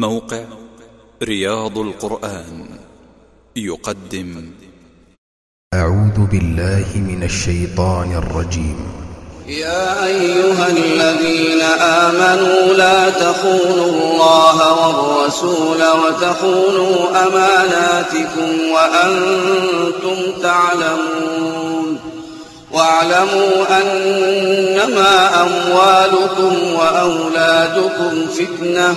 موقع رياض القرآن يقدم. أعوذ بالله من الشيطان الرجيم. يا أيها الذين آمنوا لا تخونوا الله والرسول وتخونوا أماناتكم وأنتم تعلمون. واعلموا أنما أموالكم وأولادكم فتنة.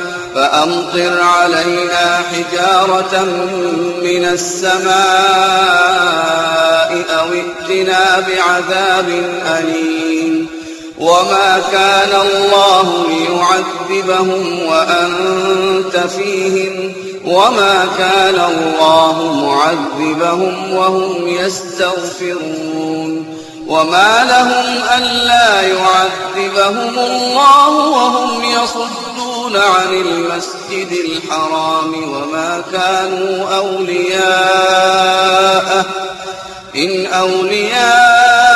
فأمطر علينا حجارة من السماء أو ائتنا بعذاب أليم. وما كان الله ليعذبهم وأنت فيهم. وما كان الله معذبهم وهم يستغفرون. وما لهم ألا يعذبهم الله وهم يصدون. عن المسجد الحرام وما كانوا أولياءه. إن أولياءه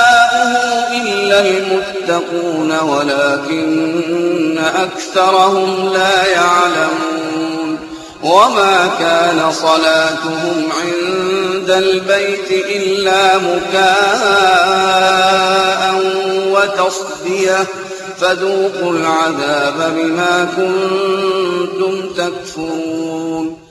إلا المتقون ولكن أكثرهم لا يعلمون. وما كان صلاتهم عند البيت إلا مكاء وتصدية. فذوقوا العذاب بما كنتم تكفرون.